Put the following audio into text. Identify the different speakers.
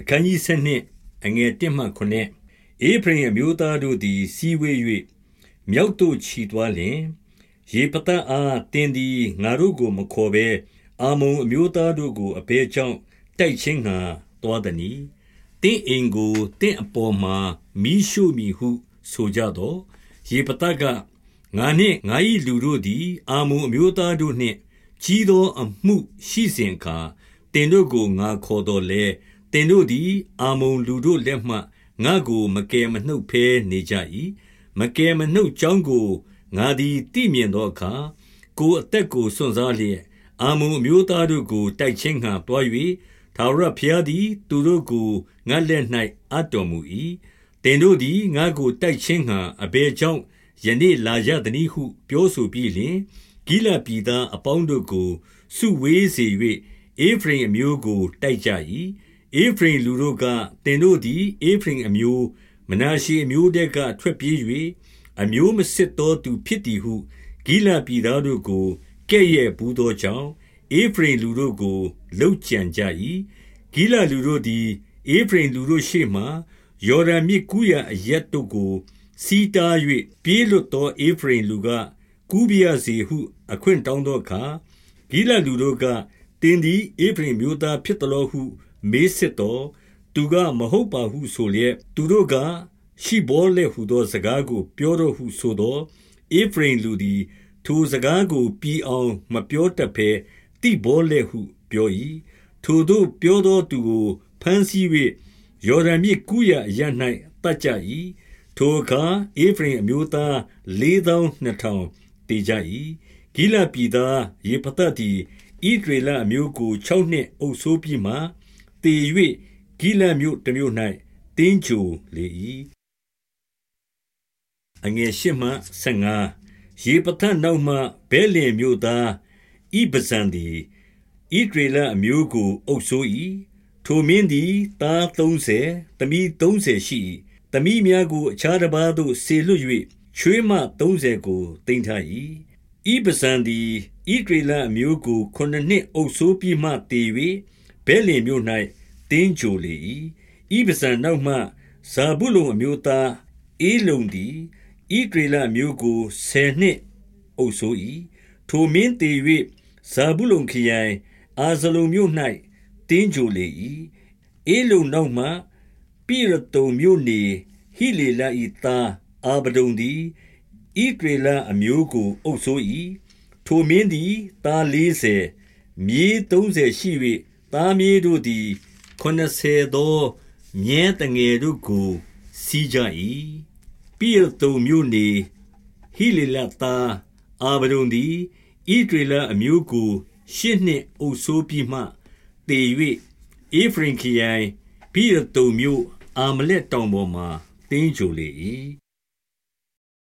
Speaker 1: အခန်းကြီး7အငယ်1မှ9အေဖရင်အမျိုးသားတို့သည် စီဝေး၍မြောက်သို့ခြီသွားလျင်ရေပတအားတင်းသည်ငါတို့ကိုမခေါ်ဘဲအာမုံအမျိုးသားတို့ကိုအဘဲကြောင့်တိုက်ချင်းငါသွားသည်။တင်းအိမ်ကိုတင့်အပေါ်မှာမိရှုမိဟု ဆိုကြတော့ရေပတကငါနှင့်ငါ၏လူတို့သည် အာမုံအမျိုးသားတို့နှင့်ကြီးသောအမှုရှိစဉ်အခါတင်တို့ကိုငါခေါ်တော်လဲ သင်တို့သည် အမ္မုန်လူတို့လက်မှ ငါ့ကို မကယ်မနှုတ်ဘဲနေကြ၏။မကယ်မနှုတ်ကြောင်းကို ငါသည် သိမြင်သောအခါ၊ကိုယ်အသက်ကို စွန့်စားလျက်၊အမ္မုန်အမျိုးသားတို့ကို တိုက်ခြင်းငှါ သွား၍၊ထာဝရဘုရားသည် သူတို့ကို ငါ့လက်၌အပ်တော်မူ၏။သင်တို့သည် ငါ့ကိုတိုက်ခြင်းငှါ အဘယ်ကြောင့် ယနေ့လာကြသနည်းဟု ပြောဆိုပြီးလျှင်၊ဂိလဒ်ပြည်သားအပေါင်းတို့ကို စုဝေးစေ၍ဧဖရိမ်အမျိုးကို တိုက်ကြ၏ ဧဖရိမ်လူတို့က၊သင်တို့သည်ဧဖရိမ်အမျိုး၊မနာရှေအမျိုးထဲကထွက်ပြေး၍အမျိုးမစစ်သောသူဖြစ်သည်ဟုဂိလဒ်ပြည်သားတို့ကိုကဲ့ရဲ့ဘူးသောကြောင့်၊ဧဖရိမ်လူတို့ကိုလုပ်ကြံကြ၏။ဂိလဒ်လူတို့သည်ဧဖရိမ်လူတို့ရှေ့မှာယော်ဒန်မြစ်ကူးရာအရပ်တို့ကိုဆီးတား၍ပြေးလွတ်သောဧဖရိမ်လူက၊ကူးပါရစေဟု အခွင့်တောင်းသောအခါ၊ဂိလဒ်လူတို့က၊သင်သည်ဧဖရိမ်အမျိုးသားဖြစ်သလောဟု မေးစစ်သော်၊သူကမဟုတ်ပါဟုဆိုလျက်၊သူတို့က၊ရှိဗောလက်ဟူသောစကားကိုပြောတော့ဟုဆိုသော်၊ဧဖရိမ်လူသည် ထိုစကားကိုပြီအောင်မပြောတတ်ဘဲသိဗောလက်ဟုပြော၏။ထိုသို့ပြောသောသူကိုဘမ်းဆီး၍ယော်ဒန်မြစ်ကူးရာအရပ်၌သတ်ကြ၏။ထိုအခါဧဖရိမ်အမျိုးသားလေးသောင်းနှစ်ထောင်သေကြ၏။ဂိလဒ်ပြည်သားယေဖသသည်ဣသရေလအမျိုးကိုခြောက်နှစ်အုပ်စိုးပြီးမှ သေ၍ဂိလဒ်မြို့တမြို့၌သင်္ဂြိုဟ်လေ၏။ယေဖသနောက်မှဗက်လင်မြို့သားဣဗဇန်သည်ဣသရေလအမျိုးကိုအုပ်စိုး၏။ထိုမင်းသည်သားသုံးဆယ်၊သမီးသုံးဆယ်ရှိ၏။သမီးများကိုအခြားတပါးသို့စေလွှတ်၍ချွေးမသုံးဆယ်ကိုသိမ်းထား၏။ဣဗဇန်သည်ဣသရေလအမျိုးကိုခုနစ်နှစ်အုပ်စိုးပြီးမှသေ၍ ဗက်လင်မြို့၌သင်္ဂြိုဟ်လေ၏။ဣဗဇန်နောက်မှဇာဗုလုန်အမျိုးသားဧလုန်သည်ဣသရေလအမျိုးကိုဆယ်နှစ်အုပ်စိုး၏။ထိုမင်းသေ၍ဇာဗုလုန်ခရိုင်အာဇလုန်မြို့၌သင်္ဂြိုဟ်လေ၏။ဧလုန်နောက်မှပိရသုန်မြို့နေဟိလေလ၏သားအာဗဒုန်သည်ဣသရေလအမျိုးကိုအုပ်စိုး၏။ထိုမင်းသည်သားလေးဆယ်၊မြေးသုံးဆယ်ရှိ၍ သားမြေးတို့သည်ခုနစ်ဆယ်သောမြည်းသငယ်တို့ကိုစီးကြ၏။ပိရသုန်မြို့နေဟိလေလသားအာဗဒုန်သည်ဣသရေလအမျိုးကိုရှစ်နှစ်အုပ်စိုးပြီးမှသေ၍ဧဖရိမ်ခရိုင်ပိရသုန်မြို့အာမလက်တောင်ပေါ်မှာသင်္ဂြိုဟ်လေ၏။